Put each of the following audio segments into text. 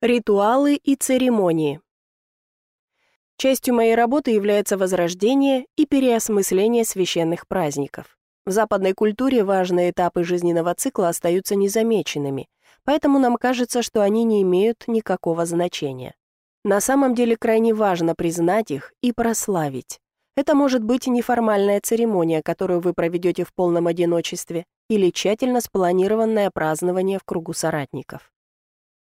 Ритуалы и церемонии. Частью моей работы является возрождение и переосмысление священных праздников. В западной культуре важные этапы жизненного цикла остаются незамеченными, поэтому нам кажется, что они не имеют никакого значения. На самом деле крайне важно признать их и прославить. Это может быть неформальная церемония, которую вы проведете в полном одиночестве, или тщательно спланированное празднование в кругу соратников.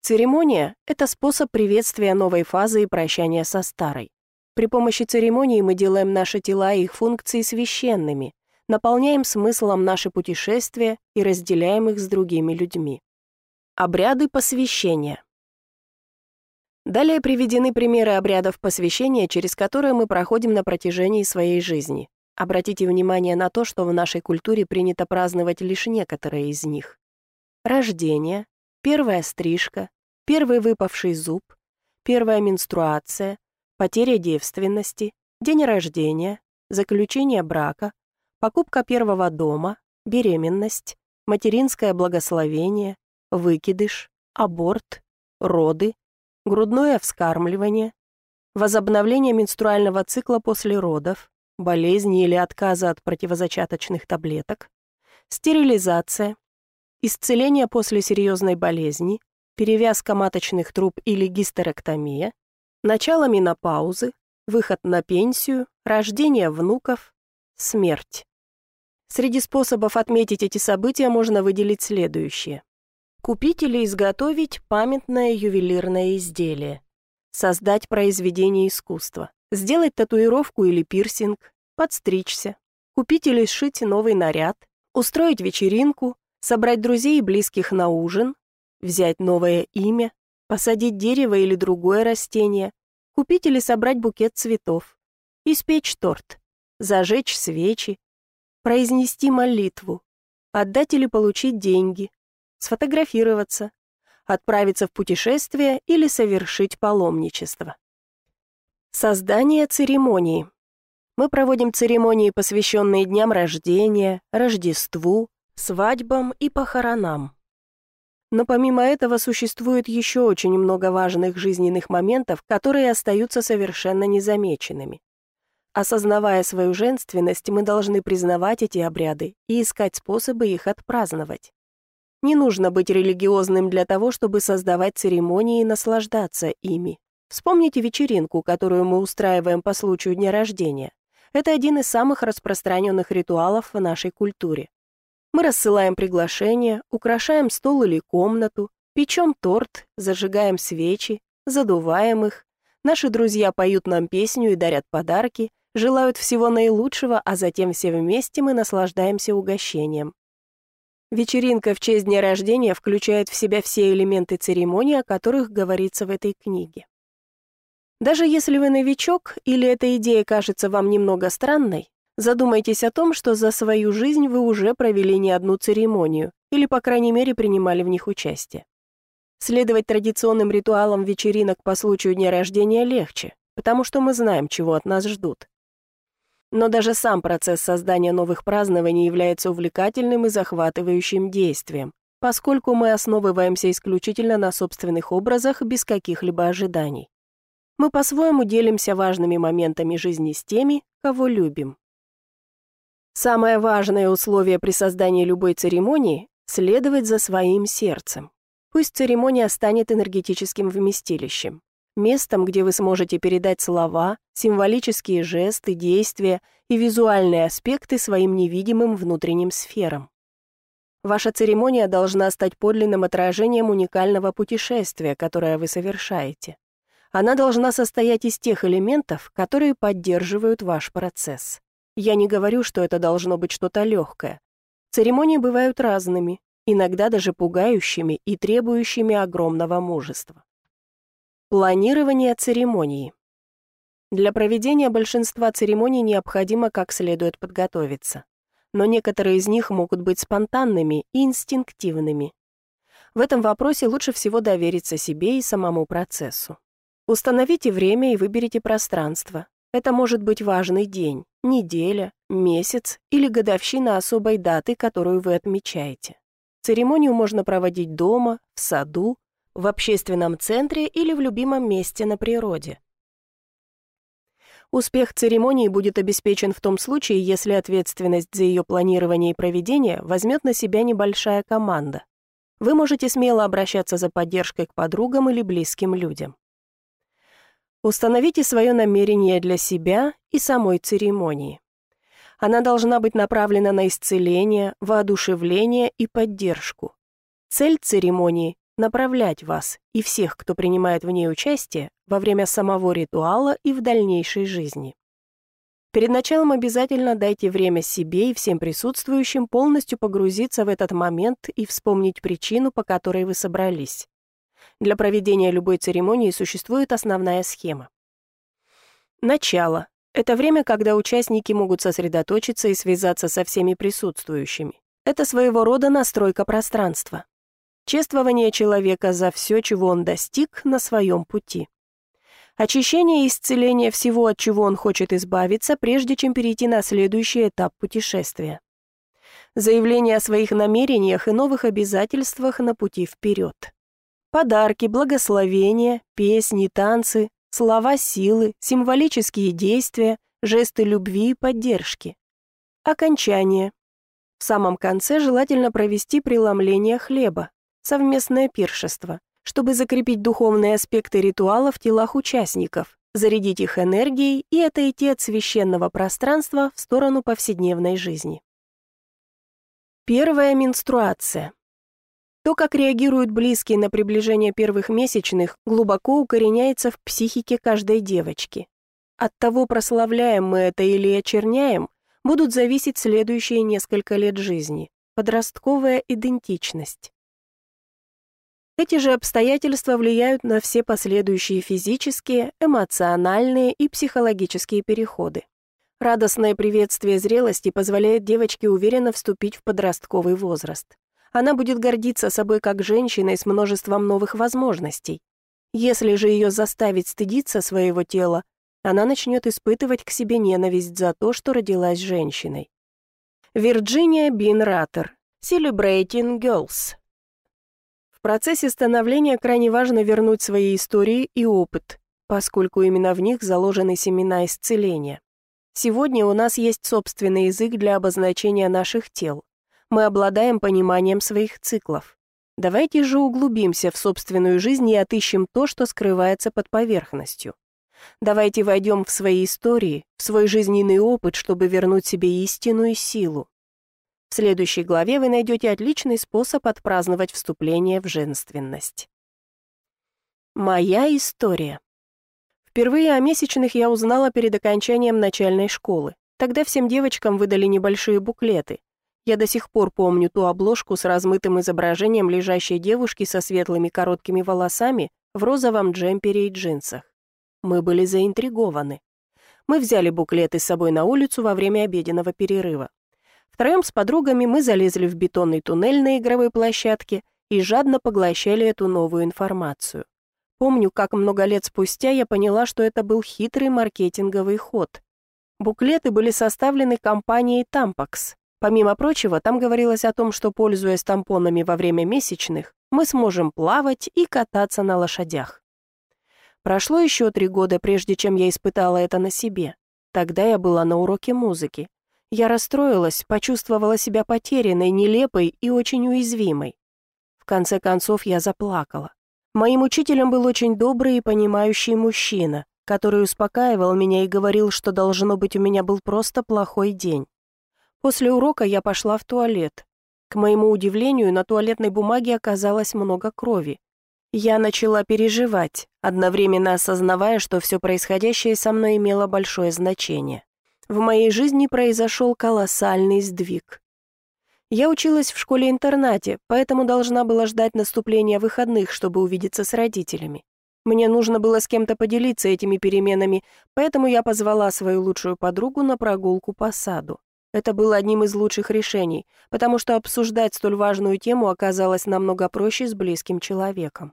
Церемония – это способ приветствия новой фазы и прощания со старой. При помощи церемонии мы делаем наши тела и их функции священными, наполняем смыслом наши путешествия и разделяем их с другими людьми. Обряды посвящения. Далее приведены примеры обрядов посвящения, через которые мы проходим на протяжении своей жизни. Обратите внимание на то, что в нашей культуре принято праздновать лишь некоторые из них. Рождение, первая стрижка, первый выпавший зуб, первая менструация, потеря девственности, день рождения, заключение брака, покупка первого дома, беременность, материнское благословение, выкидыш, аборт, роды, грудное вскармливание, возобновление менструального цикла после родов, болезни или отказа от противозачаточных таблеток, стерилизация, исцеление после серьезной болезни, перевязка маточных труб или гистерэктомия, начало менопаузы, выход на пенсию, рождение внуков, смерть. Среди способов отметить эти события можно выделить следующее. Купить или изготовить памятное ювелирное изделие. Создать произведение искусства. Сделать татуировку или пирсинг. Подстричься. Купить или сшить новый наряд. Устроить вечеринку собрать друзей и близких на ужин, взять новое имя, посадить дерево или другое растение, купить или собрать букет цветов, испечь торт, зажечь свечи, произнести молитву, отдать или получить деньги, сфотографироваться, отправиться в путешествие или совершить паломничество. Создание церемонии. Мы проводим церемонии, посвященные дням рождения, Рождеству, свадьбам и похоронам. Но помимо этого существует еще очень много важных жизненных моментов, которые остаются совершенно незамеченными. Осознавая свою женственность, мы должны признавать эти обряды и искать способы их отпраздновать. Не нужно быть религиозным для того, чтобы создавать церемонии и наслаждаться ими. Вспомните вечеринку, которую мы устраиваем по случаю дня рождения. Это один из самых распространенных ритуалов в нашей культуре. Мы рассылаем приглашения, украшаем стол или комнату, печем торт, зажигаем свечи, задуваем их. Наши друзья поют нам песню и дарят подарки, желают всего наилучшего, а затем все вместе мы наслаждаемся угощением. Вечеринка в честь дня рождения включает в себя все элементы церемонии, о которых говорится в этой книге. Даже если вы новичок или эта идея кажется вам немного странной, Задумайтесь о том, что за свою жизнь вы уже провели не одну церемонию, или, по крайней мере, принимали в них участие. Следовать традиционным ритуалам вечеринок по случаю дня рождения легче, потому что мы знаем, чего от нас ждут. Но даже сам процесс создания новых празднований является увлекательным и захватывающим действием, поскольку мы основываемся исключительно на собственных образах без каких-либо ожиданий. Мы по-своему делимся важными моментами жизни с теми, кого любим. Самое важное условие при создании любой церемонии – следовать за своим сердцем. Пусть церемония станет энергетическим вместилищем, местом, где вы сможете передать слова, символические жесты, действия и визуальные аспекты своим невидимым внутренним сферам. Ваша церемония должна стать подлинным отражением уникального путешествия, которое вы совершаете. Она должна состоять из тех элементов, которые поддерживают ваш процесс. Я не говорю, что это должно быть что-то легкое. Церемонии бывают разными, иногда даже пугающими и требующими огромного мужества. Планирование церемонии. Для проведения большинства церемоний необходимо как следует подготовиться. Но некоторые из них могут быть спонтанными и инстинктивными. В этом вопросе лучше всего довериться себе и самому процессу. Установите время и выберите пространство. Это может быть важный день, неделя, месяц или годовщина особой даты, которую вы отмечаете. Церемонию можно проводить дома, в саду, в общественном центре или в любимом месте на природе. Успех церемонии будет обеспечен в том случае, если ответственность за ее планирование и проведение возьмет на себя небольшая команда. Вы можете смело обращаться за поддержкой к подругам или близким людям. Установите свое намерение для себя и самой церемонии. Она должна быть направлена на исцеление, воодушевление и поддержку. Цель церемонии – направлять вас и всех, кто принимает в ней участие, во время самого ритуала и в дальнейшей жизни. Перед началом обязательно дайте время себе и всем присутствующим полностью погрузиться в этот момент и вспомнить причину, по которой вы собрались. Для проведения любой церемонии существует основная схема. Начало. Это время, когда участники могут сосредоточиться и связаться со всеми присутствующими. Это своего рода настройка пространства. Чествование человека за все, чего он достиг на своем пути. Очищение и исцеление всего, от чего он хочет избавиться, прежде чем перейти на следующий этап путешествия. Заявление о своих намерениях и новых обязательствах на пути вперед. Подарки, благословения, песни, танцы, слова силы, символические действия, жесты любви и поддержки. Окончание. В самом конце желательно провести преломление хлеба, совместное пиршество, чтобы закрепить духовные аспекты ритуала в телах участников, зарядить их энергией и отойти от священного пространства в сторону повседневной жизни. Первая менструация. То, как реагируют близкие на приближение первых месячных, глубоко укореняется в психике каждой девочки. От того, прославляем мы это или очерняем, будут зависеть следующие несколько лет жизни. Подростковая идентичность. Эти же обстоятельства влияют на все последующие физические, эмоциональные и психологические переходы. Радостное приветствие зрелости позволяет девочке уверенно вступить в подростковый возраст. Она будет гордиться собой как женщиной с множеством новых возможностей. Если же ее заставить стыдиться своего тела, она начнет испытывать к себе ненависть за то, что родилась женщиной. Вирджиния Бин Раттер. Celebrating Girls процессе становления крайне важно вернуть свои истории и опыт, поскольку именно в них заложены семена исцеления. Сегодня у нас есть собственный язык для обозначения наших тел. Мы обладаем пониманием своих циклов. Давайте же углубимся в собственную жизнь и отыщем то, что скрывается под поверхностью. Давайте войдем в свои истории, в свой жизненный опыт, чтобы вернуть себе истину и силу. В следующей главе вы найдете отличный способ отпраздновать вступление в женственность. Моя история. Впервые о месячных я узнала перед окончанием начальной школы. Тогда всем девочкам выдали небольшие буклеты. Я до сих пор помню ту обложку с размытым изображением лежащей девушки со светлыми короткими волосами в розовом джемпере и джинсах. Мы были заинтригованы. Мы взяли буклеты с собой на улицу во время обеденного перерыва. Втроем с подругами мы залезли в бетонный туннель на игровой площадке и жадно поглощали эту новую информацию. Помню, как много лет спустя я поняла, что это был хитрый маркетинговый ход. Буклеты были составлены компанией Tampax. Помимо прочего, там говорилось о том, что, пользуясь тампонами во время месячных, мы сможем плавать и кататься на лошадях. Прошло еще три года, прежде чем я испытала это на себе. Тогда я была на уроке музыки. Я расстроилась, почувствовала себя потерянной, нелепой и очень уязвимой. В конце концов я заплакала. Моим учителем был очень добрый и понимающий мужчина, который успокаивал меня и говорил, что должно быть у меня был просто плохой день. После урока я пошла в туалет. К моему удивлению, на туалетной бумаге оказалось много крови. Я начала переживать, одновременно осознавая, что все происходящее со мной имело большое значение в моей жизни произошел колоссальный сдвиг. Я училась в школе-интернате, поэтому должна была ждать наступления выходных, чтобы увидеться с родителями. Мне нужно было с кем-то поделиться этими переменами, поэтому я позвала свою лучшую подругу на прогулку по саду. Это было одним из лучших решений, потому что обсуждать столь важную тему оказалось намного проще с близким человеком.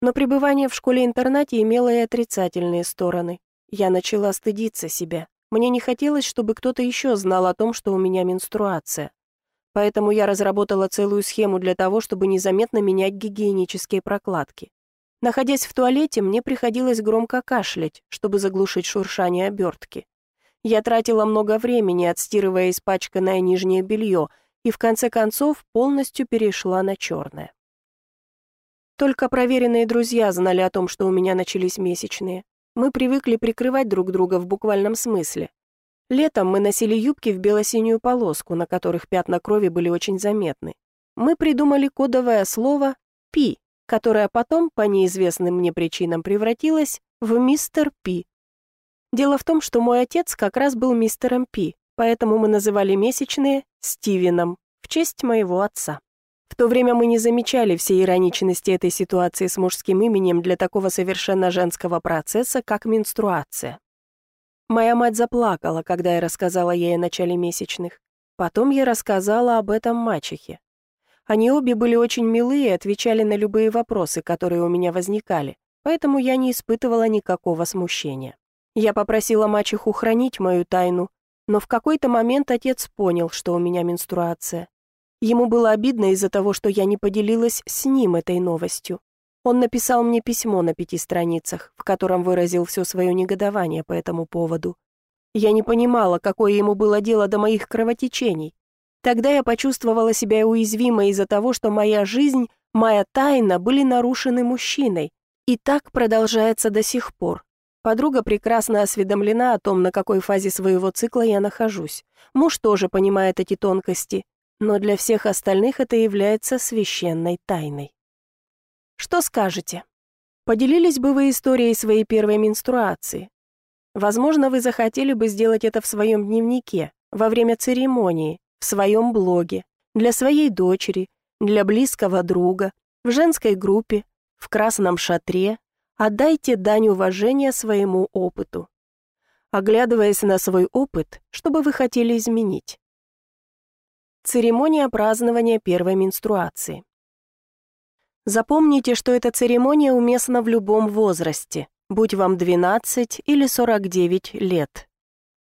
Но пребывание в школе-интернате имело и отрицательные стороны. Я начала стыдиться себя. Мне не хотелось, чтобы кто-то еще знал о том, что у меня менструация. поэтому я разработала целую схему для того, чтобы незаметно менять гигиенические прокладки. Находясь в туалете, мне приходилось громко кашлять, чтобы заглушить шуршание обертки. Я тратила много времени, отстирывая испачканное нижнее белье, и в конце концов полностью перешла на черное. Только проверенные друзья знали о том, что у меня начались месячные. Мы привыкли прикрывать друг друга в буквальном смысле. Летом мы носили юбки в бело-синюю полоску, на которых пятна крови были очень заметны. Мы придумали кодовое слово «пи», которая потом, по неизвестным мне причинам, превратилась в мистер Пи. Дело в том, что мой отец как раз был мистером Пи, поэтому мы называли месячные Стивеном в честь моего отца. В то время мы не замечали всей ироничности этой ситуации с мужским именем для такого совершенно женского процесса, как менструация. Моя мать заплакала, когда я рассказала ей о начале месячных. Потом я рассказала об этом мачехе. Они обе были очень милые и отвечали на любые вопросы, которые у меня возникали, поэтому я не испытывала никакого смущения. Я попросила мачеху хранить мою тайну, но в какой-то момент отец понял, что у меня менструация. Ему было обидно из-за того, что я не поделилась с ним этой новостью. Он написал мне письмо на пяти страницах, в котором выразил все свое негодование по этому поводу. Я не понимала, какое ему было дело до моих кровотечений. Тогда я почувствовала себя уязвимой из-за того, что моя жизнь, моя тайна были нарушены мужчиной. И так продолжается до сих пор. Подруга прекрасно осведомлена о том, на какой фазе своего цикла я нахожусь. Муж тоже понимает эти тонкости, но для всех остальных это является священной тайной. Что скажете? Поделились бы вы историей своей первой менструации? Возможно, вы захотели бы сделать это в своем дневнике, во время церемонии, в своем блоге, для своей дочери, для близкого друга, в женской группе, в красном шатре. Отдайте дань уважения своему опыту. Оглядываясь на свой опыт, что бы вы хотели изменить? Церемония празднования первой менструации. Запомните, что эта церемония уместна в любом возрасте, будь вам 12 или 49 лет.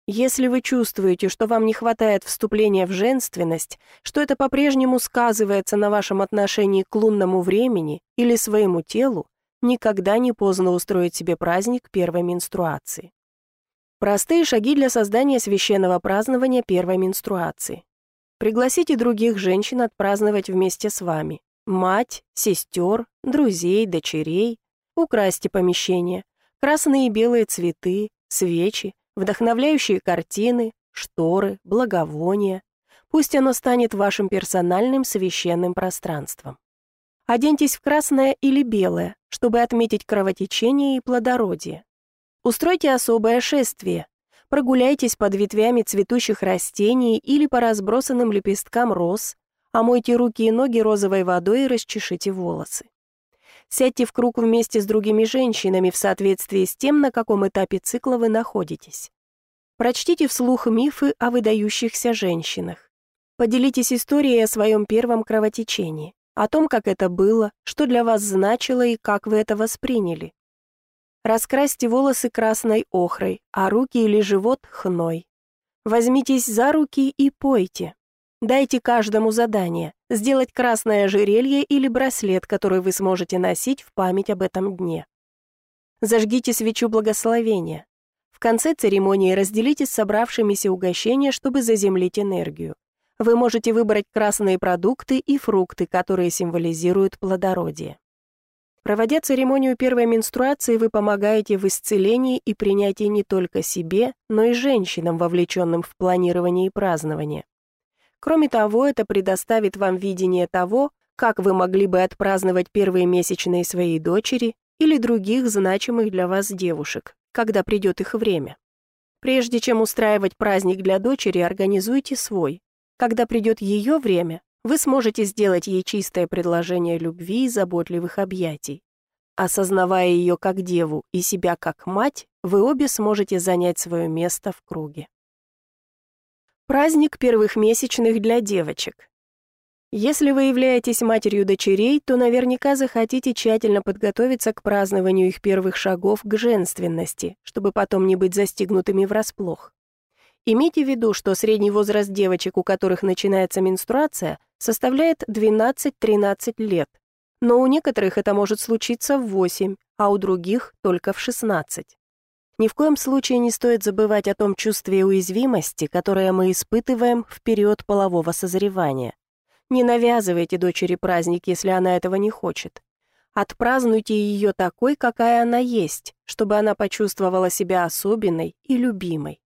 Если вы чувствуете, что вам не хватает вступления в женственность, что это по-прежнему сказывается на вашем отношении к лунному времени или своему телу, никогда не поздно устроить себе праздник первой менструации. Простые шаги для создания священного празднования первой менструации. Пригласите других женщин отпраздновать вместе с вами. Мать, сестер, друзей, дочерей. Украсьте помещение. Красные и белые цветы, свечи, вдохновляющие картины, шторы, благовония. Пусть оно станет вашим персональным священным пространством. Оденьтесь в красное или белое, чтобы отметить кровотечение и плодородие. Устройте особое шествие. Прогуляйтесь под ветвями цветущих растений или по разбросанным лепесткам роз, омойте руки и ноги розовой водой и расчешите волосы. Сядьте в круг вместе с другими женщинами в соответствии с тем, на каком этапе цикла вы находитесь. Прочтите вслух мифы о выдающихся женщинах. Поделитесь историей о своем первом кровотечении, о том, как это было, что для вас значило и как вы это восприняли. Раскрасьте волосы красной охрой, а руки или живот — хной. Возьмитесь за руки и пойте. Дайте каждому задание – сделать красное ожерелье или браслет, который вы сможете носить в память об этом дне. Зажгите свечу благословения. В конце церемонии разделите с собравшимися угощения, чтобы заземлить энергию. Вы можете выбрать красные продукты и фрукты, которые символизируют плодородие. Проводя церемонию первой менструации, вы помогаете в исцелении и принятии не только себе, но и женщинам, вовлеченным в планирование и празднование. Кроме того, это предоставит вам видение того, как вы могли бы отпраздновать первые месячные своей дочери или других значимых для вас девушек, когда придет их время. Прежде чем устраивать праздник для дочери, организуйте свой. Когда придет ее время, вы сможете сделать ей чистое предложение любви и заботливых объятий. Осознавая ее как деву и себя как мать, вы обе сможете занять свое место в круге. Праздник первых месячных для девочек. Если вы являетесь матерью дочерей, то наверняка захотите тщательно подготовиться к празднованию их первых шагов к женственности, чтобы потом не быть застигнутыми врасплох. Имейте в виду, что средний возраст девочек, у которых начинается менструация, составляет 12-13 лет, но у некоторых это может случиться в 8, а у других только в 16. Ни в коем случае не стоит забывать о том чувстве уязвимости, которое мы испытываем в период полового созревания. Не навязывайте дочери праздник, если она этого не хочет. Отпразднуйте ее такой, какая она есть, чтобы она почувствовала себя особенной и любимой.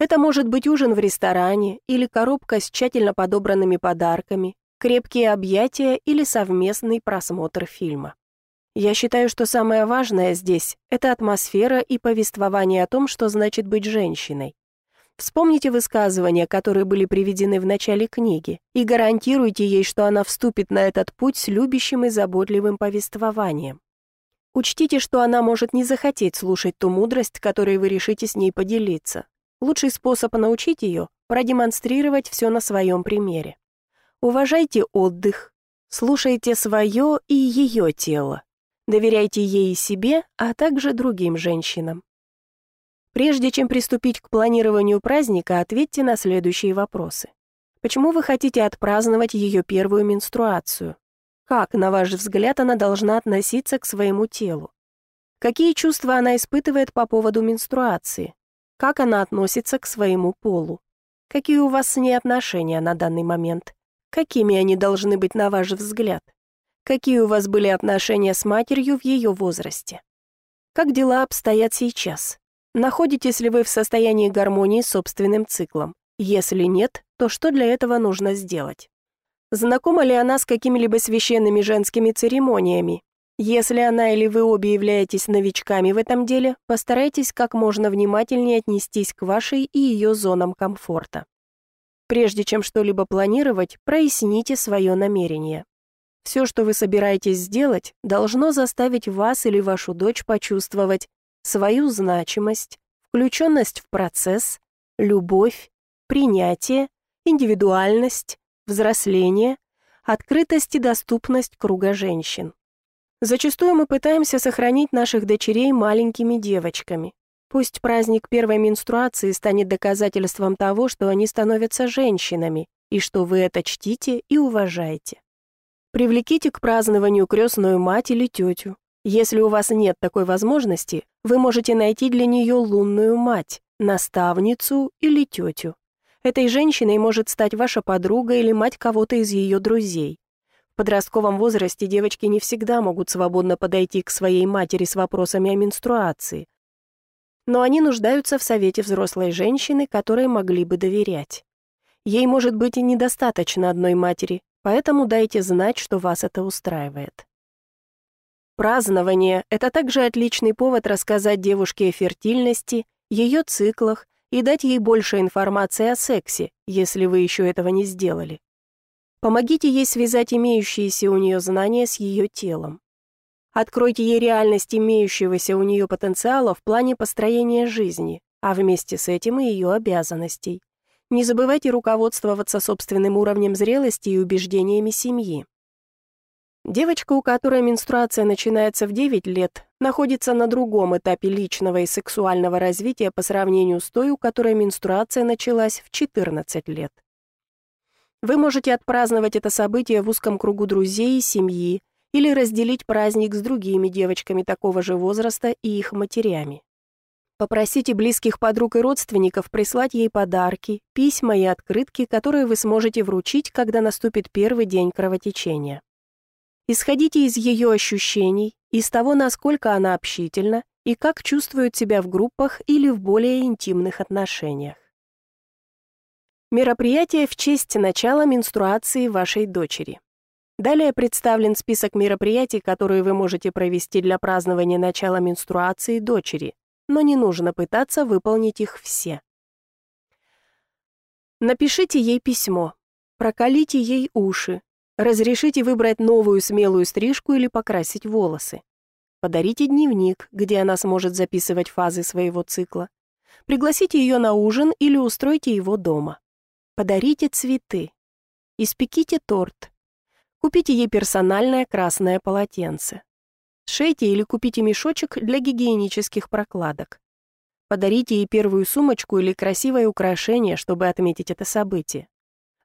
Это может быть ужин в ресторане или коробка с тщательно подобранными подарками, крепкие объятия или совместный просмотр фильма. Я считаю, что самое важное здесь – это атмосфера и повествование о том, что значит быть женщиной. Вспомните высказывания, которые были приведены в начале книги, и гарантируйте ей, что она вступит на этот путь с любящим и заботливым повествованием. Учтите, что она может не захотеть слушать ту мудрость, которой вы решите с ней поделиться, Лучший способ научить ее – продемонстрировать все на своем примере. Уважайте отдых, слушайте свое и ее тело, доверяйте ей и себе, а также другим женщинам. Прежде чем приступить к планированию праздника, ответьте на следующие вопросы. Почему вы хотите отпраздновать ее первую менструацию? Как, на ваш взгляд, она должна относиться к своему телу? Какие чувства она испытывает по поводу менструации? Как она относится к своему полу? Какие у вас с ней отношения на данный момент? Какими они должны быть на ваш взгляд? Какие у вас были отношения с матерью в ее возрасте? Как дела обстоят сейчас? Находитесь ли вы в состоянии гармонии с собственным циклом? Если нет, то что для этого нужно сделать? Знакома ли она с какими-либо священными женскими церемониями если она или вы обе являетесь новичками в этом деле, постарайтесь как можно внимательнее отнестись к вашей и ее зонам комфорта. Прежде чем что-либо планировать, проясните свое намерение. Все, что вы собираетесь сделать, должно заставить вас или вашу дочь почувствовать свою значимость, включенность в процесс, любовь, принятие, индивидуальность, взросление, открытость и доступность круга женщин. Зачастую мы пытаемся сохранить наших дочерей маленькими девочками. Пусть праздник первой менструации станет доказательством того, что они становятся женщинами, и что вы это чтите и уважаете. Привлеките к празднованию крестную мать или тетю. Если у вас нет такой возможности, вы можете найти для нее лунную мать, наставницу или тетю. Этой женщиной может стать ваша подруга или мать кого-то из ее друзей подростковом возрасте девочки не всегда могут свободно подойти к своей матери с вопросами о менструации. Но они нуждаются в совете взрослой женщины, которой могли бы доверять. Ей может быть и недостаточно одной матери, поэтому дайте знать, что вас это устраивает. Празднование – это также отличный повод рассказать девушке о фертильности, ее циклах и дать ей больше информации о сексе, если вы еще этого не сделали. Помогите ей связать имеющиеся у нее знания с ее телом. Откройте ей реальность имеющегося у нее потенциала в плане построения жизни, а вместе с этим и ее обязанностей. Не забывайте руководствоваться собственным уровнем зрелости и убеждениями семьи. Девочка, у которой менструация начинается в 9 лет, находится на другом этапе личного и сексуального развития по сравнению с той, у которой менструация началась в 14 лет. Вы можете отпраздновать это событие в узком кругу друзей и семьи или разделить праздник с другими девочками такого же возраста и их матерями. Попросите близких подруг и родственников прислать ей подарки, письма и открытки, которые вы сможете вручить, когда наступит первый день кровотечения. Исходите из ее ощущений, из того, насколько она общительна и как чувствует себя в группах или в более интимных отношениях. Мероприятие в честь начала менструации вашей дочери. Далее представлен список мероприятий, которые вы можете провести для празднования начала менструации дочери, но не нужно пытаться выполнить их все. Напишите ей письмо, прокалите ей уши, разрешите выбрать новую смелую стрижку или покрасить волосы. Подарите дневник, где она сможет записывать фазы своего цикла. Пригласите ее на ужин или устройте его дома. Подарите цветы. Испеките торт. Купите ей персональное красное полотенце. Шейте или купите мешочек для гигиенических прокладок. Подарите ей первую сумочку или красивое украшение, чтобы отметить это событие.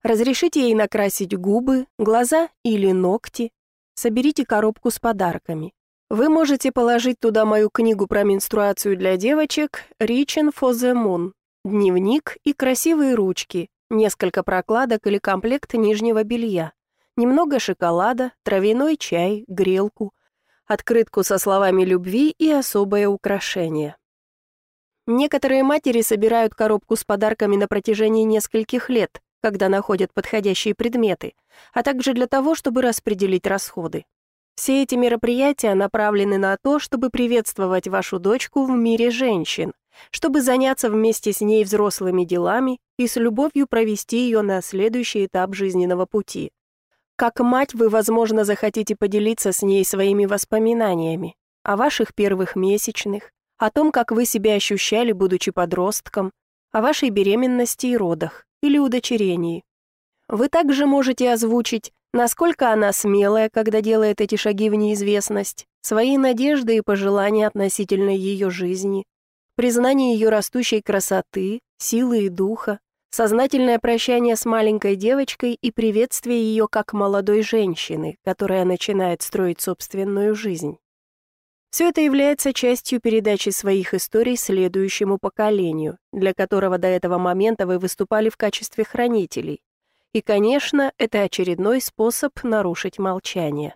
Разрешите ей накрасить губы, глаза или ногти. Соберите коробку с подарками. Вы можете положить туда мою книгу про менструацию для девочек «Reaching for the Moon», дневник и красивые ручки, несколько прокладок или комплект нижнего белья, немного шоколада, травяной чай, грелку, открытку со словами любви и особое украшение. Некоторые матери собирают коробку с подарками на протяжении нескольких лет, когда находят подходящие предметы, а также для того, чтобы распределить расходы. Все эти мероприятия направлены на то, чтобы приветствовать вашу дочку в мире женщин, чтобы заняться вместе с ней взрослыми делами и с любовью провести ее на следующий этап жизненного пути. Как мать вы, возможно, захотите поделиться с ней своими воспоминаниями о ваших первых месячных, о том, как вы себя ощущали, будучи подростком, о вашей беременности и родах или удочерении. Вы также можете озвучить Насколько она смелая, когда делает эти шаги в неизвестность, свои надежды и пожелания относительно ее жизни, признание ее растущей красоты, силы и духа, сознательное прощание с маленькой девочкой и приветствие ее как молодой женщины, которая начинает строить собственную жизнь. Все это является частью передачи своих историй следующему поколению, для которого до этого момента вы выступали в качестве хранителей, и, конечно, это очередной способ нарушить молчание.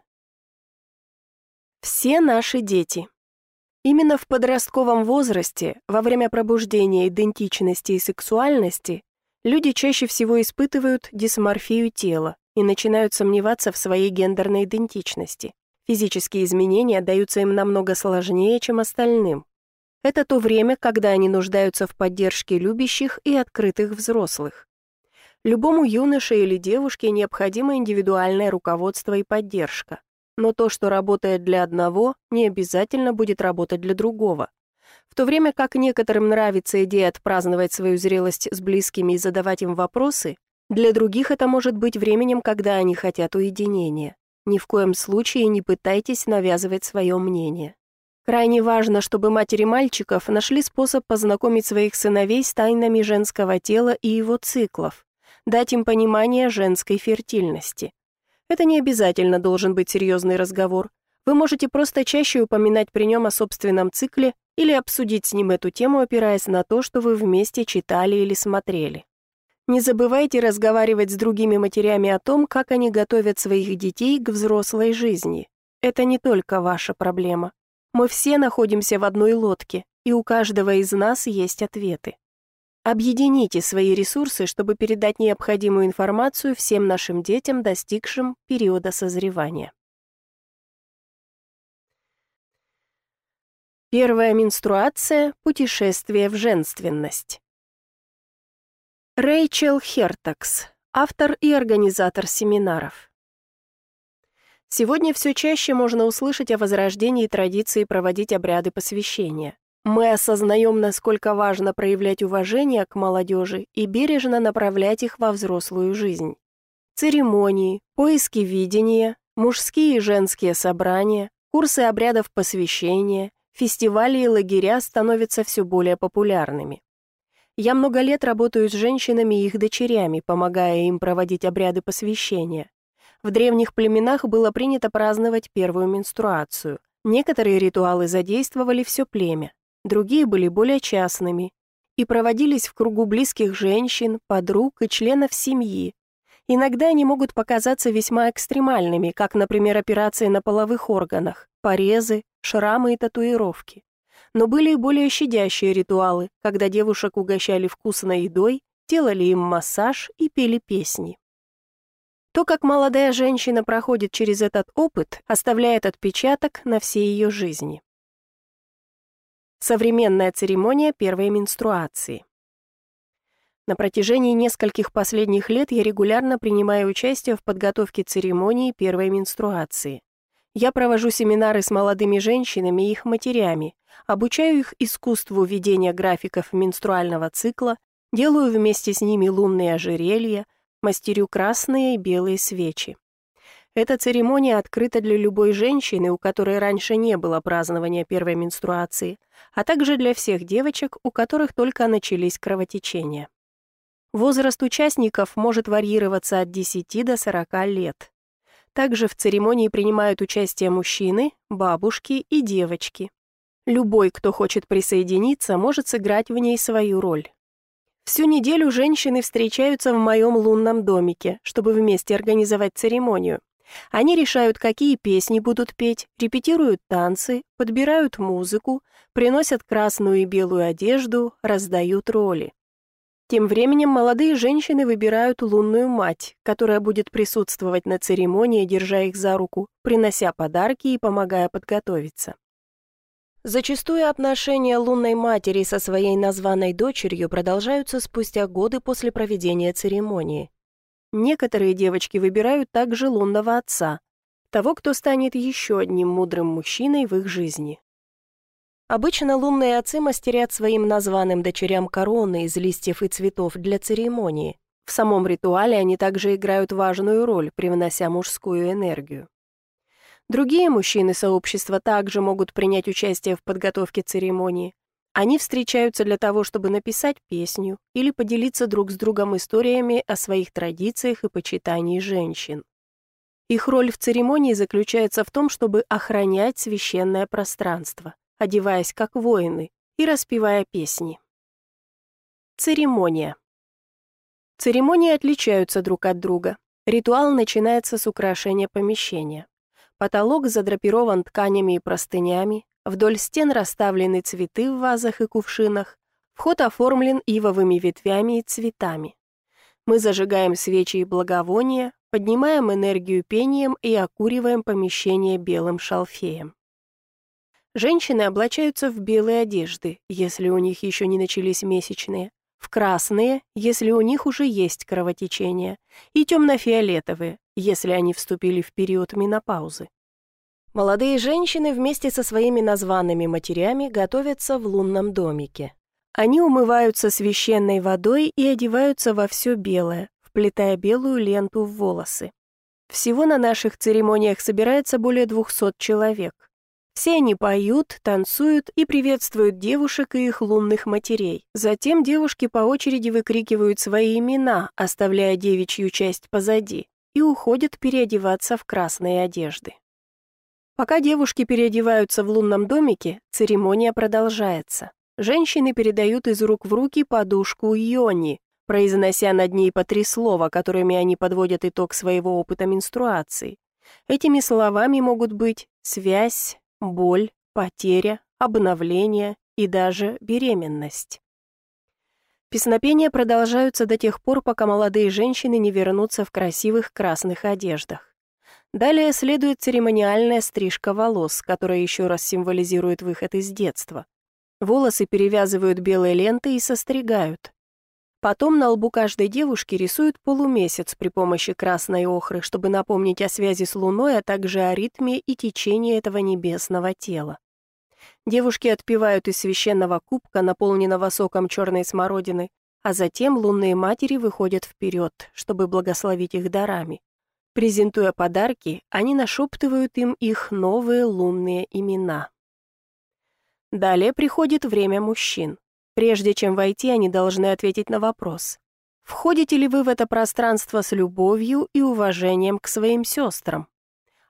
Все наши дети. Именно в подростковом возрасте, во время пробуждения идентичности и сексуальности, люди чаще всего испытывают дисморфию тела и начинают сомневаться в своей гендерной идентичности. Физические изменения даются им намного сложнее, чем остальным. Это то время, когда они нуждаются в поддержке любящих и открытых взрослых. Любому юноше или девушке необходимо индивидуальное руководство и поддержка. Но то, что работает для одного, не обязательно будет работать для другого. В то время как некоторым нравится идея отпраздновать свою зрелость с близкими и задавать им вопросы, для других это может быть временем, когда они хотят уединения. Ни в коем случае не пытайтесь навязывать свое мнение. Крайне важно, чтобы матери мальчиков нашли способ познакомить своих сыновей с тайнами женского тела и его циклов, дать им понимание женской фертильности. Это не обязательно должен быть серьезный разговор. Вы можете просто чаще упоминать при нем о собственном цикле или обсудить с ним эту тему, опираясь на то, что вы вместе читали или смотрели. Не забывайте разговаривать с другими матерями о том, как они готовят своих детей к взрослой жизни. Это не только ваша проблема. Мы все находимся в одной лодке, и у каждого из нас есть ответы. Объедините свои ресурсы, чтобы передать необходимую информацию всем нашим детям, достигшим периода созревания. Первая менструация – путешествие в женственность. Рэйчел Хертакс, автор и организатор семинаров. Сегодня все чаще можно услышать о возрождении традиции проводить обряды посвящения. Мы осознаем, насколько важно проявлять уважение к молодежи и бережно направлять их во взрослую жизнь. Церемонии, поиски видения, мужские и женские собрания, курсы обрядов посвящения, фестивали и лагеря становятся все более популярными. Я много лет работаю с женщинами и их дочерями, помогая им проводить обряды посвящения. В древних племенах было принято праздновать первую менструацию. Некоторые ритуалы задействовали все племя, другие были более частными и проводились в кругу близких женщин, подруг и членов семьи. Иногда они могут показаться весьма экстремальными, как, например, операции на половых органах, порезы, шрамы и татуировки. Но были и более щадящие ритуалы, когда девушек угощали вкусной едой, делали им массаж и пели песни. То, как молодая женщина проходит через этот опыт, оставляет отпечаток на всей ее жизни. Современная церемония первой менструации. На протяжении нескольких последних лет я регулярно принимаю участие в подготовке церемонии первой менструации. Я провожу семинары с молодыми женщинами и их матерями, обучаю их искусству ведения графиков менструального цикла, делаю вместе с ними лунные ожерелья, мастерю красные и белые свечи. Эта церемония открыта для любой женщины, у которой раньше не было празднования первой менструации, а также для всех девочек, у которых только начались кровотечения. Возраст участников может варьироваться от 10 до 40 лет. Также в церемонии принимают участие мужчины, бабушки и девочки. Любой, кто хочет присоединиться, может сыграть в ней свою роль. Всю неделю женщины встречаются в моем лунном домике, чтобы вместе организовать церемонию. Они решают, какие песни будут петь, репетируют танцы, подбирают музыку, приносят красную и белую одежду, раздают роли. Тем временем молодые женщины выбирают лунную мать, которая будет присутствовать на церемонии, держа их за руку, принося подарки и помогая подготовиться. Зачастую отношения лунной матери со своей названной дочерью продолжаются спустя годы после проведения церемонии. Некоторые девочки выбирают также лунного отца, того, кто станет еще одним мудрым мужчиной в их жизни. Обычно лунные отцы мастерят своим названным дочерям короны из листьев и цветов для церемонии. В самом ритуале они также играют важную роль, привнося мужскую энергию. Другие мужчины сообщества также могут принять участие в подготовке церемонии. Они встречаются для того, чтобы написать песню или поделиться друг с другом историями о своих традициях и почитании женщин. Их роль в церемонии заключается в том, чтобы охранять священное пространство, одеваясь как воины и распевая песни. Церемония. Церемонии отличаются друг от друга. Ритуал начинается с украшения помещения. Потолок задрапирован тканями и простынями, вдоль стен расставлены цветы в вазах и кувшинах, вход оформлен ивовыми ветвями и цветами. Мы зажигаем свечи и благовония, поднимаем энергию пением и окуриваем помещение белым шалфеем. Женщины облачаются в белые одежды, если у них еще не начались месячные, в красные, если у них уже есть кровотечение, и темно-фиолетовые, если они вступили в период менопаузы. Молодые женщины вместе со своими названными матерями готовятся в лунном домике. Они умываются священной водой и одеваются во все белое, вплетая белую ленту в волосы. Всего на наших церемониях собирается более 200 человек. Все они поют, танцуют и приветствуют девушек и их лунных матерей. Затем девушки по очереди выкрикивают свои имена, оставляя девичью часть позади и уходят переодеваться в красные одежды. Пока девушки переодеваются в лунном домике, церемония продолжается. Женщины передают из рук в руки подушку Йони, произнося над ней по три слова, которыми они подводят итог своего опыта менструации. Этими словами могут быть связь, боль, потеря, обновление и даже беременность. Песнопения продолжаются до тех пор, пока молодые женщины не вернутся в красивых красных одеждах. Далее следует церемониальная стрижка волос, которая еще раз символизирует выход из детства. Волосы перевязывают белой лентой и состригают. Потом на лбу каждой девушки рисуют полумесяц при помощи красной охры, чтобы напомнить о связи с Луной, а также о ритме и течении этого небесного тела. Девушки отпивают из священного кубка, наполненного соком черной смородины, а затем лунные матери выходят вперед, чтобы благословить их дарами. Презентуя подарки, они нашептывают им их новые лунные имена. Далее приходит время мужчин. Прежде чем войти, они должны ответить на вопрос. Входите ли вы в это пространство с любовью и уважением к своим сестрам?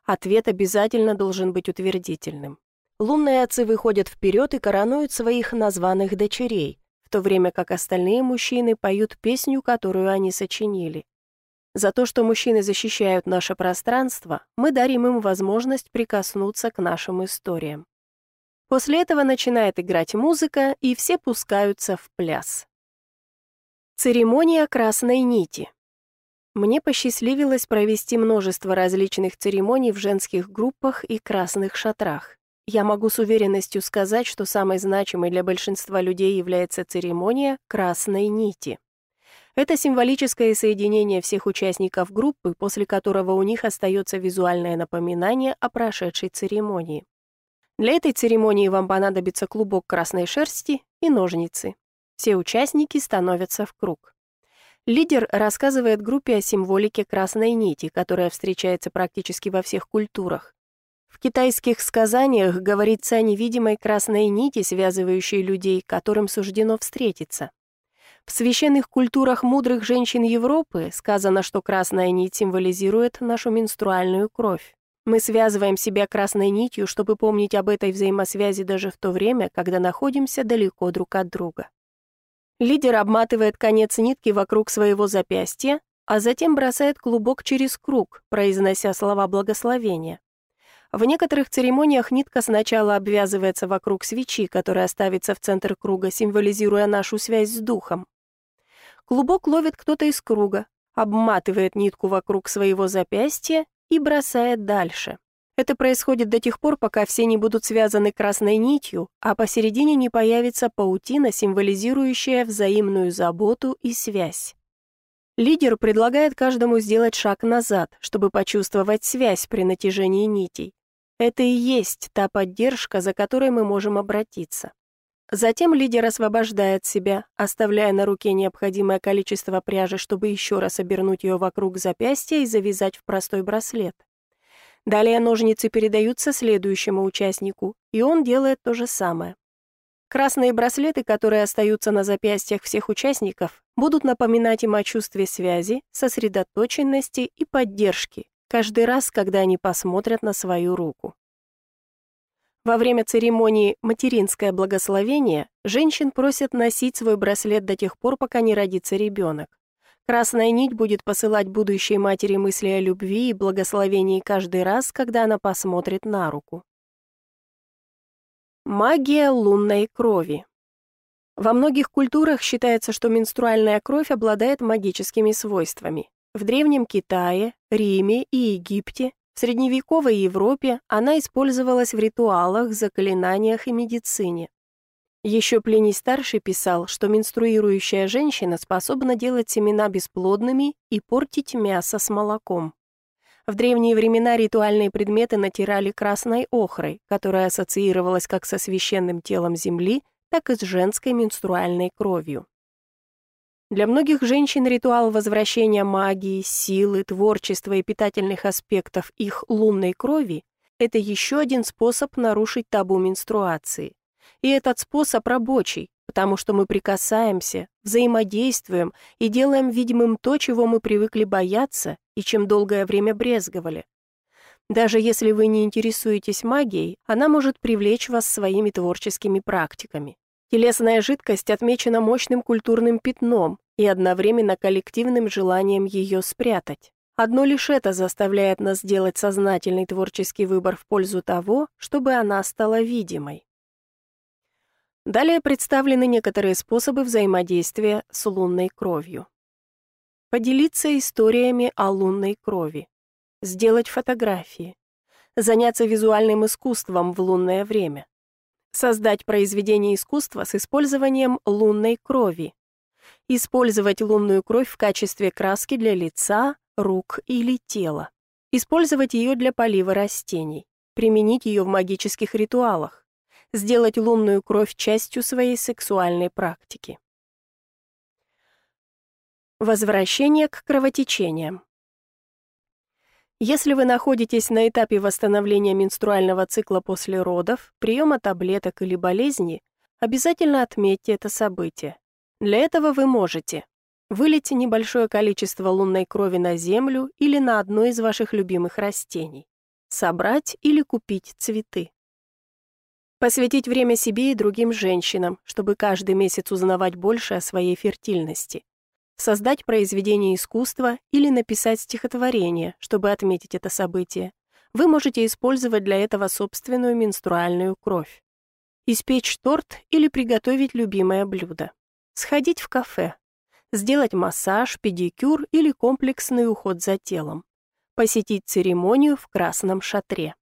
Ответ обязательно должен быть утвердительным. Лунные отцы выходят вперед и коронуют своих названных дочерей, в то время как остальные мужчины поют песню, которую они сочинили. За то, что мужчины защищают наше пространство, мы дарим им возможность прикоснуться к нашим историям. После этого начинает играть музыка, и все пускаются в пляс. Церемония красной нити. Мне посчастливилось провести множество различных церемоний в женских группах и красных шатрах. Я могу с уверенностью сказать, что самой значимой для большинства людей является церемония красной нити. Это символическое соединение всех участников группы, после которого у них остается визуальное напоминание о прошедшей церемонии. Для этой церемонии вам понадобится клубок красной шерсти и ножницы. Все участники становятся в круг. Лидер рассказывает группе о символике красной нити, которая встречается практически во всех культурах. В китайских сказаниях говорится о невидимой красной нити, связывающей людей, которым суждено встретиться. В священных культурах мудрых женщин Европы сказано, что красная нить символизирует нашу менструальную кровь. Мы связываем себя красной нитью, чтобы помнить об этой взаимосвязи даже в то время, когда находимся далеко друг от друга. Лидер обматывает конец нитки вокруг своего запястья, а затем бросает клубок через круг, произнося слова благословения. В некоторых церемониях нитка сначала обвязывается вокруг свечи, которая ставится в центр круга, символизируя нашу связь с духом. Клубок ловит кто-то из круга, обматывает нитку вокруг своего запястья и бросает дальше. Это происходит до тех пор, пока все не будут связаны красной нитью, а посередине не появится паутина, символизирующая взаимную заботу и связь. Лидер предлагает каждому сделать шаг назад, чтобы почувствовать связь при натяжении нитей. Это и есть та поддержка, за которой мы можем обратиться. Затем лидер освобождает себя, оставляя на руке необходимое количество пряжи, чтобы еще раз обернуть ее вокруг запястья и завязать в простой браслет. Далее ножницы передаются следующему участнику, и он делает то же самое. Красные браслеты, которые остаются на запястьях всех участников, будут напоминать им о чувстве связи, сосредоточенности и поддержки, каждый раз, когда они посмотрят на свою руку. Во время церемонии «Материнское благословение» женщин просят носить свой браслет до тех пор, пока не родится ребенок. Красная нить будет посылать будущей матери мысли о любви и благословении каждый раз, когда она посмотрит на руку. Магия лунной крови. Во многих культурах считается, что менструальная кровь обладает магическими свойствами. В Древнем Китае, Риме и Египте в средневековой Европе она использовалась в ритуалах, заклинаниях и медицине. Еще Плиний-старший писал, что менструирующая женщина способна делать семена бесплодными и портить мясо с молоком. В древние времена ритуальные предметы натирали красной охрой, которая ассоциировалась как со священным телом земли, так и с женской менструальной кровью. Для многих женщин ритуал возвращения магии, силы, творчества и питательных аспектов их лунной крови – это еще один способ нарушить табу менструации. И этот способ рабочий, потому что мы прикасаемся, взаимодействуем и делаем видимым то, чего мы привыкли бояться и чем долгое время брезговали. Даже если вы не интересуетесь магией, она может привлечь вас своими творческими практиками. Телесная жидкость отмечена мощным культурным пятном и одновременно коллективным желанием ее спрятать. Одно лишь это заставляет нас делать сознательный творческий выбор в пользу того, чтобы она стала видимой. Далее представлены некоторые способы взаимодействия с лунной кровью. Поделиться историями о лунной крови. Сделать фотографии. Заняться визуальным искусством в лунное время. Создать произведение искусства с использованием лунной крови. Использовать лунную кровь в качестве краски для лица, рук или тела. Использовать ее для полива растений. Применить ее в магических ритуалах. Сделать лунную кровь частью своей сексуальной практики. Возвращение к кровотечениям. Если вы находитесь на этапе восстановления менструального цикла после родов, приема таблеток или болезни, обязательно отметьте это событие. Для этого вы можете вылить небольшое количество лунной крови на землю или на одно из ваших любимых растений, собрать или купить цветы. Посвятить время себе и другим женщинам, чтобы каждый месяц узнавать больше о своей фертильности создать произведение искусства или написать стихотворение, чтобы отметить это событие. Вы можете использовать для этого собственную менструальную кровь. Испечь торт или приготовить любимое блюдо. Сходить в кафе. Сделать массаж, педикюр или комплексный уход за телом. Посетить церемонию в красном шатре.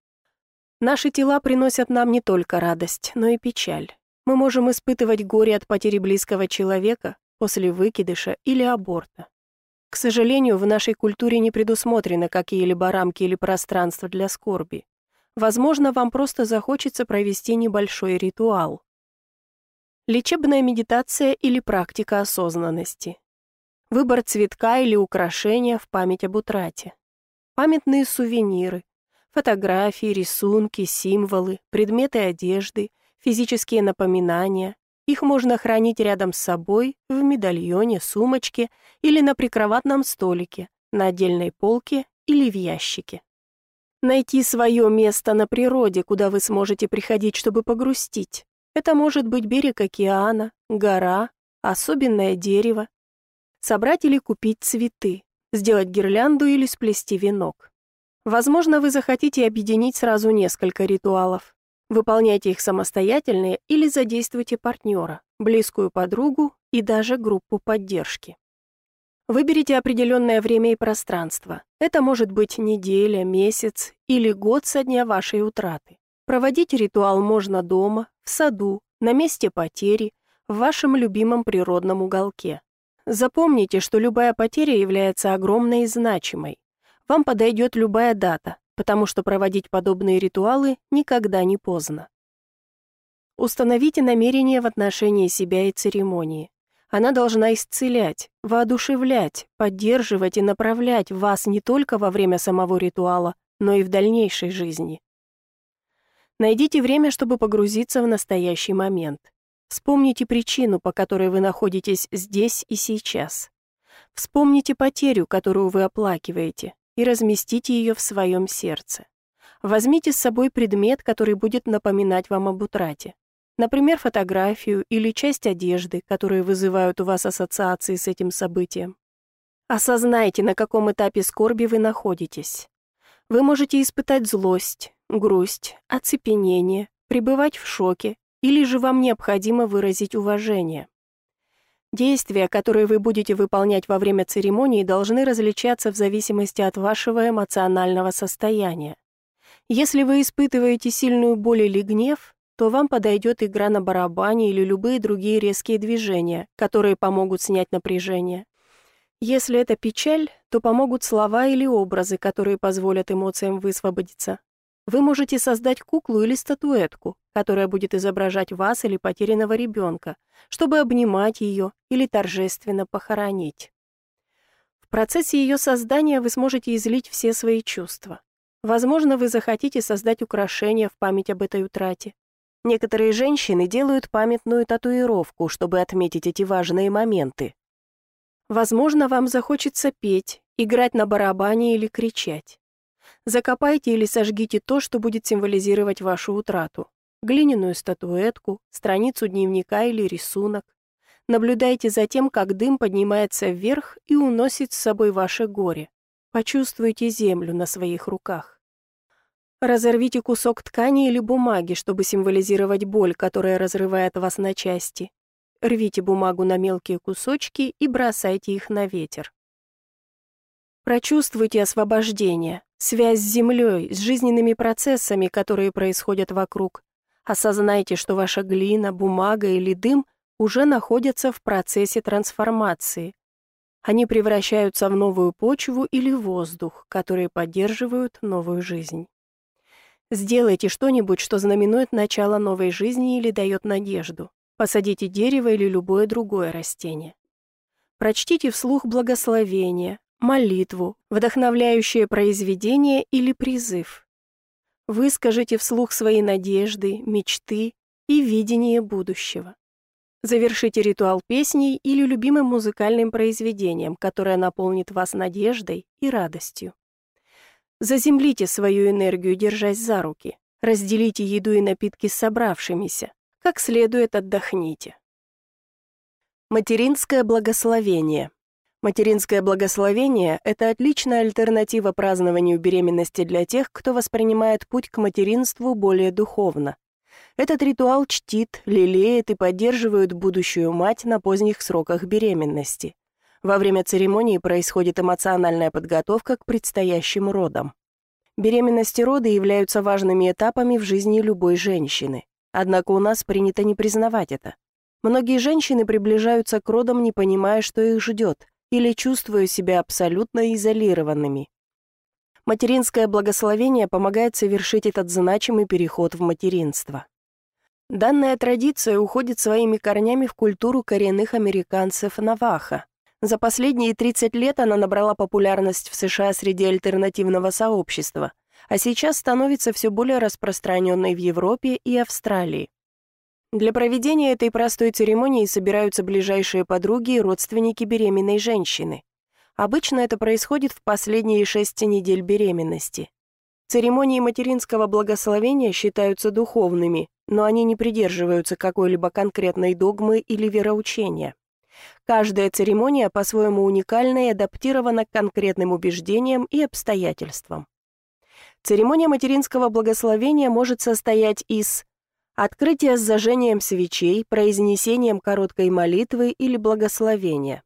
Наши тела приносят нам не только радость, но и печаль. Мы можем испытывать горе от потери близкого человека, после выкидыша или аборта. К сожалению, в нашей культуре не предусмотрены какие-либо рамки или пространства для скорби. Возможно, вам просто захочется провести небольшой ритуал. Лечебная медитация или практика осознанности. выбор цветка или украшения в память об утрате, памятные сувениры, фотографии, рисунки, символы, предметы одежды, физические напоминания. Их можно хранить рядом с собой, в медальоне, сумочке или на прикроватном столике, на отдельной полке или в ящике. Найти свое место на природе, куда вы сможете приходить, чтобы погрустить. Это может быть берег океана, гора, особенное дерево. Собрать или купить цветы, сделать гирлянду или сплести венок. Возможно, вы захотите объединить сразу несколько ритуалов. Выполняйте их самостоятельно или задействуйте партнера, близкую подругу и даже группу поддержки. Выберите определенное время и пространство. Это может быть неделя, месяц или год со дня вашей утраты. Проводить ритуал можно дома, в саду, на месте потери, в вашем любимом природном уголке. Запомните, что любая потеря является огромной и значимой. Вам подойдет любая дата, потому что проводить подобные ритуалы никогда не поздно. Установите намерение в отношении себя и церемонии. Она должна исцелять, воодушевлять, поддерживать и направлять вас не только во время самого ритуала, но и в дальнейшей жизни. Найдите время, чтобы погрузиться в настоящий момент. Вспомните причину, по которой вы находитесь здесь и сейчас. Вспомните потерю, которую вы оплакиваете, и разместите ее в своем сердце. Возьмите с собой предмет, который будет напоминать вам об утрате. Например, фотографию или часть одежды, которые вызывают у вас ассоциации с этим событием. Осознайте, на каком этапе скорби вы находитесь. Вы можете испытать злость, грусть, оцепенение, пребывать в шоке, или же вам необходимо выразить уважение. Действия, которые вы будете выполнять во время церемонии, должны различаться в зависимости от вашего эмоционального состояния. Если вы испытываете сильную боль или гнев, то вам подойдет игра на барабане или любые другие резкие движения, которые помогут снять напряжение. Если это печаль, то помогут слова или образы, которые позволят эмоциям высвободиться. Вы можете создать куклу или статуэтку, которая будет изображать вас или потерянного ребенка, чтобы обнимать ее или торжественно похоронить. В процессе ее создания вы сможете излить все свои чувства. Возможно, вы захотите создать украшение в память об этой утрате. Некоторые женщины делают памятную татуировку, чтобы отметить эти важные моменты. Возможно, вам захочется петь, играть на барабане или кричать. Закопайте или сожгите то, что будет символизировать вашу утрату. Глиняную статуэтку, страницу дневника или рисунок. Наблюдайте за тем, как дым поднимается вверх и уносит с собой ваше горе. Почувствуйте землю на своих руках. Разорвите кусок ткани или бумаги, чтобы символизировать боль, которая разрывает вас на части. Рвите бумагу на мелкие кусочки и бросайте их на ветер. Прочувствуйте освобождение, связь с землей, с жизненными процессами, которые происходят вокруг. Осознайте, что ваша глина, бумага или дым уже находятся в процессе трансформации. Они превращаются в новую почву или воздух, которые поддерживают новую жизнь. Сделайте что-нибудь, что знаменует начало новой жизни или дает надежду. Посадите дерево или любое другое растение. Прочтите вслух благословение, молитву, вдохновляющее произведение или призыв. Выскажите вслух свои надежды, мечты и видение будущего. Завершите ритуал песней или любимым музыкальным произведением, которое наполнит вас надеждой и радостью. Заземлите свою энергию, держась за руки. Разделите еду и напитки с собравшимися. Как следует отдохните. Материнское благословение – Материнское благословение – это отличная альтернатива празднованию беременности для тех, кто воспринимает путь к материнству более духовно. Этот ритуал чтит, лелеет и поддерживает будущую мать на поздних сроках беременности. Во время церемонии происходит эмоциональная подготовка к предстоящим родам. Беременность и роды являются важными этапами в жизни любой женщины. Однако у нас принято не признавать это. Многие женщины приближаются к родам, не понимая, что их ждет – или чувствую себя абсолютно изолированными. Материнское благословение помогает совершить этот значимый переход в материнство. Данная традиция уходит своими корнями в культуру коренных американцев Наваха. За последние 30 лет она набрала популярность в США среди альтернативного сообщества, а сейчас становится все более распространенной в Европе и Австралии. Для проведения этой простой церемонии собираются ближайшие подруги и родственники беременной женщины. Обычно это происходит в последние шесть недель беременности. Церемонии материнского благословения считаются духовными, но они не придерживаются какой-либо конкретной догмы или вероучения. Каждая церемония по-своему уникальна и адаптирована к конкретным убеждениям и обстоятельствам. Церемония материнского благословения может состоять из Открытие с зажжением свечей, произнесением короткой молитвы или благословения.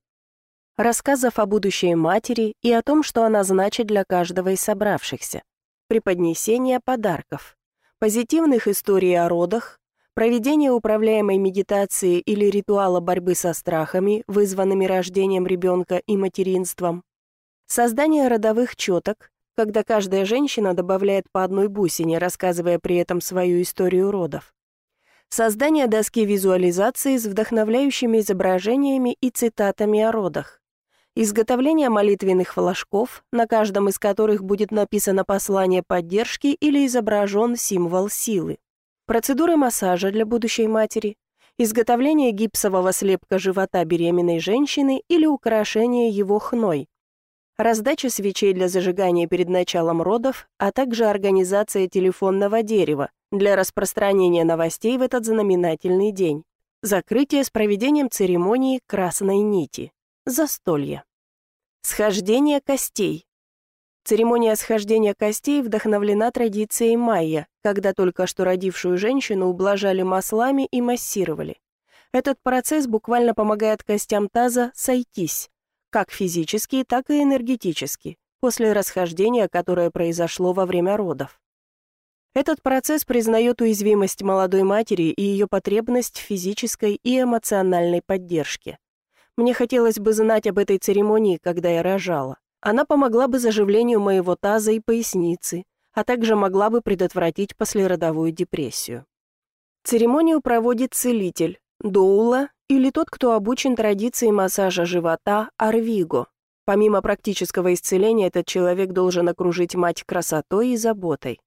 Рассказов о будущей матери и о том, что она значит для каждого из собравшихся. Преподнесение подарков. Позитивных историй о родах, проведение управляемой медитации или ритуала борьбы со страхами, вызванными рождением ребенка и материнством. Создание родовых четок, когда каждая женщина добавляет по одной бусине, рассказывая при этом свою историю родов создание доски визуализации с вдохновляющими изображениями и цитатами о родах, изготовление молитвенных флажков, на каждом из которых будет написано послание поддержки или изображен символ силы, процедуры массажа для будущей матери, изготовление гипсового слепка живота беременной женщины или украшение его хной, раздача свечей для зажигания перед началом родов, а также организация телефонного дерева для распространения новостей в этот знаменательный день, закрытие с проведением церемонии красной нити, застолье, схождение костей. Церемония схождения костей вдохновлена традицией майя, когда только что родившую женщину ублажали маслами и массировали. Этот процесс буквально помогает костям таза сойтись, как физически, так и энергетически, после расхождения, которое произошло во время родов. Этот процесс признает уязвимость молодой матери и ее потребность в физической и эмоциональной поддержке. Мне хотелось бы знать об этой церемонии, когда я рожала. Она помогла бы заживлению моего таза и поясницы, а также могла бы предотвратить послеродовую депрессию. Церемонию проводит целитель, доула или тот, кто обучен традиции массажа живота Арвиго. Помимо практического исцеления, этот человек должен окружить мать красотой и заботой.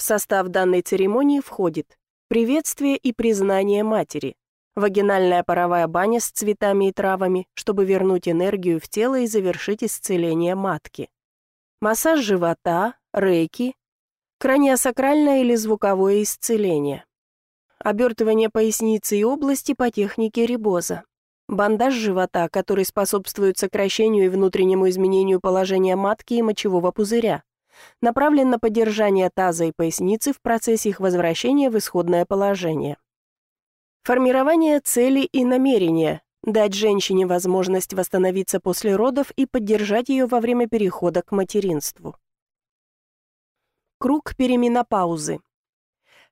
В состав данной церемонии входит приветствие и признание матери, вагинальная паровая баня с цветами и травами, чтобы вернуть энергию в тело и завершить исцеление матки, массаж живота, рейки, краниосакральное или звуковое исцеление, обертывание поясницы и области по технике рибоза, бандаж живота, который способствует сокращению и внутреннему изменению положения матки и мочевого пузыря, направлен на поддержание таза и поясницы в процессе их возвращения в исходное положение. Формирование цели и намерения, дать женщине возможность восстановиться после родов и поддержать ее во время перехода к материнству. Круг переменопаузы.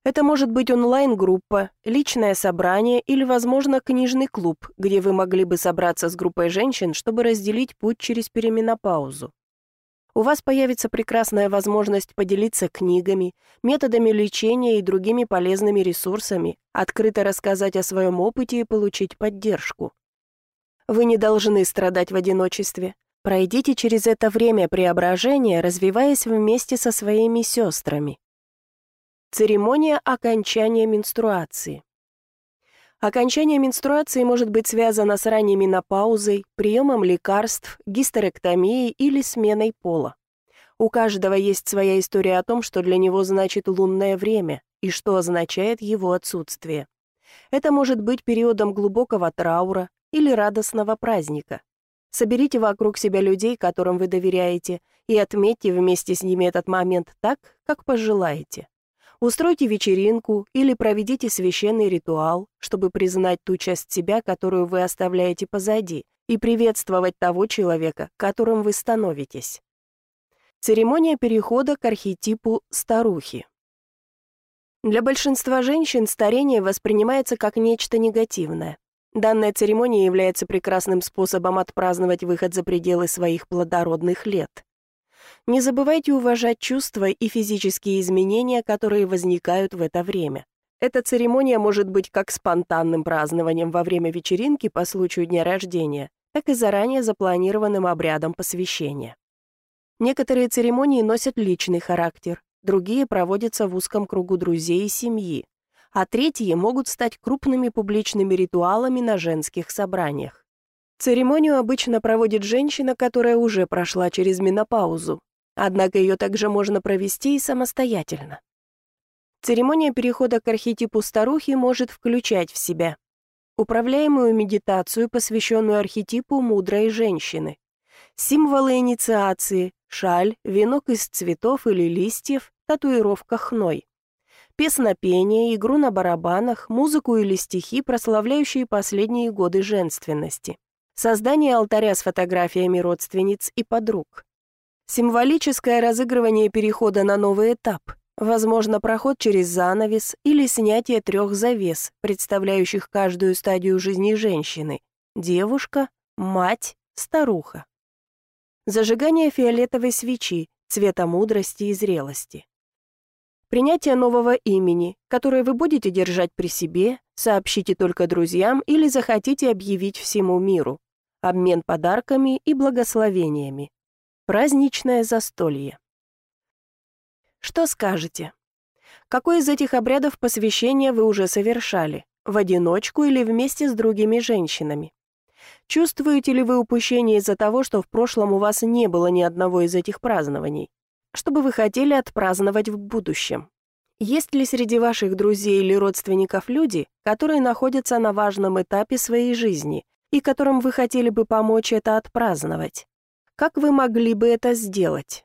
Это может быть онлайн-группа, личное собрание или, возможно, книжный клуб, где вы могли бы собраться с группой женщин, чтобы разделить путь через переменопаузу. У вас появится прекрасная возможность поделиться книгами, методами лечения и другими полезными ресурсами, открыто рассказать о своем опыте и получить поддержку. Вы не должны страдать в одиночестве. Пройдите через это время преображения, развиваясь вместе со своими сестрами. Церемония окончания менструации. Окончание менструации может быть связано с ранней менопаузой, приемом лекарств, гистерэктомией или сменой пола. У каждого есть своя история о том, что для него значит лунное время и что означает его отсутствие. Это может быть периодом глубокого траура или радостного праздника. Соберите вокруг себя людей, которым вы доверяете, и отметьте вместе с ними этот момент так, как пожелаете. Устройте вечеринку или проведите священный ритуал, чтобы признать ту часть себя, которую вы оставляете позади, и приветствовать того человека, которым вы становитесь. Церемония перехода к архетипу старухи. Для большинства женщин старение воспринимается как нечто негативное. Данная церемония является прекрасным способом отпраздновать выход за пределы своих плодородных лет. Не забывайте уважать чувства и физические изменения, которые возникают в это время. Эта церемония может быть как спонтанным празднованием во время вечеринки по случаю дня рождения, так и заранее запланированным обрядом посвящения. Некоторые церемонии носят личный характер, другие проводятся в узком кругу друзей и семьи, а третьи могут стать крупными публичными ритуалами на женских собраниях. Церемонию обычно проводит женщина, которая уже прошла через менопаузу, однако ее также можно провести и самостоятельно. Церемония перехода к архетипу старухи может включать в себя управляемую медитацию, посвященную архетипу мудрой женщины, символы инициации, шаль, венок из цветов или листьев, татуировка хной, песнопение, игру на барабанах, музыку или стихи, прославляющие последние годы женственности, создание алтаря с фотографиями родственниц и подруг, символическое разыгрывание перехода на новый этап, Возможно, проход через занавес или снятие трех завес, представляющих каждую стадию жизни женщины – девушка, мать, старуха. Зажигание фиолетовой свечи, цвета мудрости и зрелости. Принятие нового имени, которое вы будете держать при себе, сообщите только друзьям или захотите объявить всему миру. Обмен подарками и благословениями. Праздничное застолье. Что скажете? Какой из этих обрядов посвящения вы уже совершали? В одиночку или вместе с другими женщинами? Чувствуете ли вы упущение из-за того, что в прошлом у вас не было ни одного из этих празднований? Что бы вы хотели отпраздновать в будущем? Есть ли среди ваших друзей или родственников люди, которые находятся на важном этапе своей жизни и которым вы хотели бы помочь это отпраздновать? Как вы могли бы это сделать?